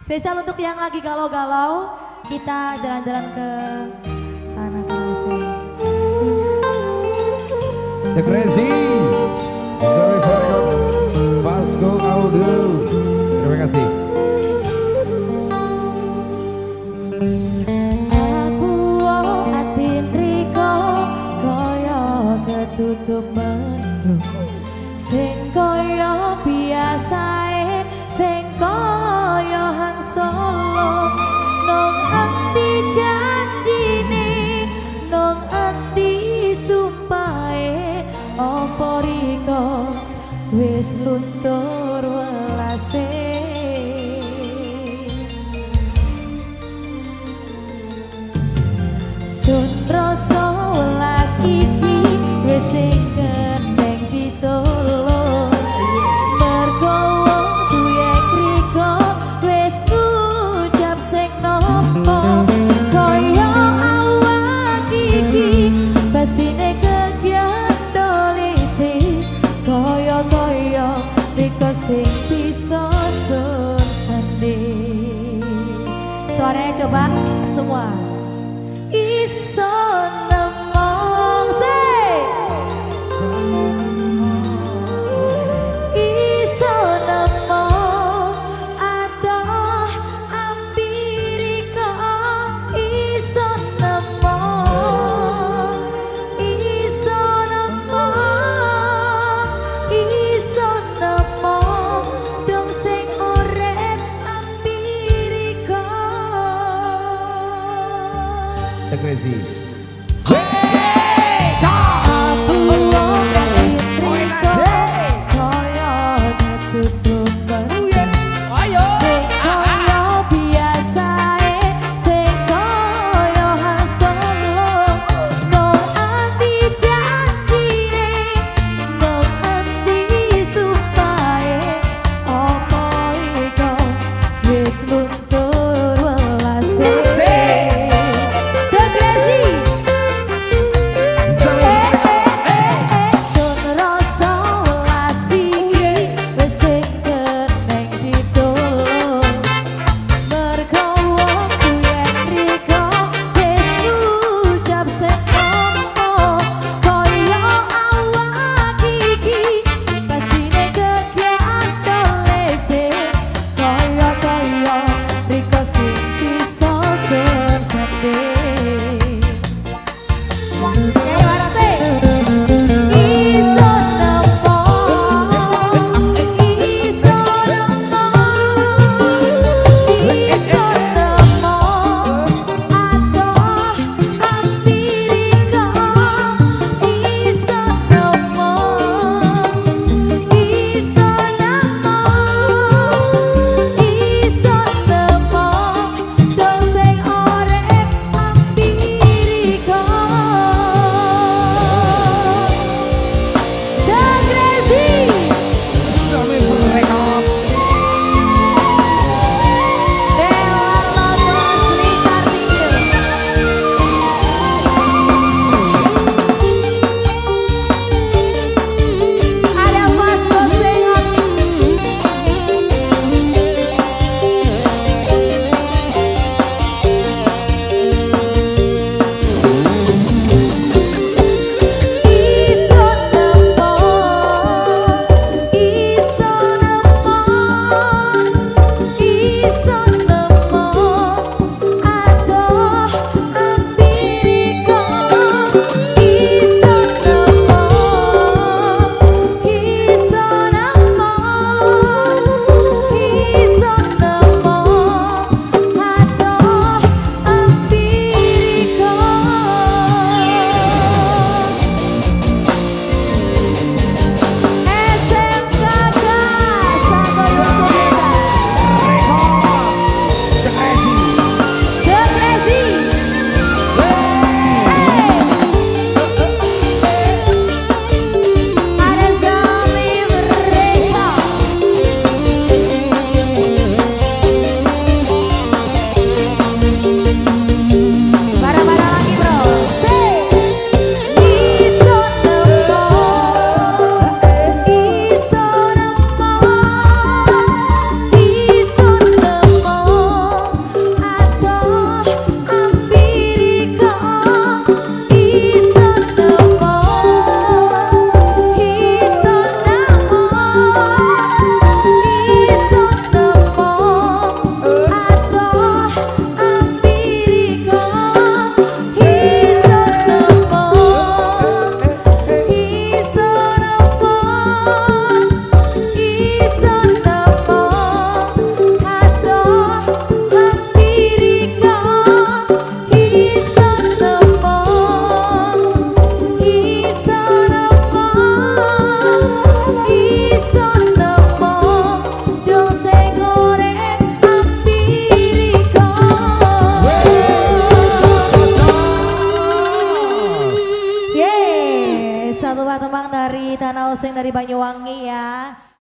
Spesial untuk yang lagi galau-galau, kita jalan-jalan ke tanah Tanah The Crazy, Zoe Fargo, Vasco Audio. Terima kasih. Tutup mendung sing kaya biasae sing solo. Nong endi janjine nong endi sumpahe apa riko? Wis luntur suaranya coba. Semua The Oseng dari Banyuwangi ya.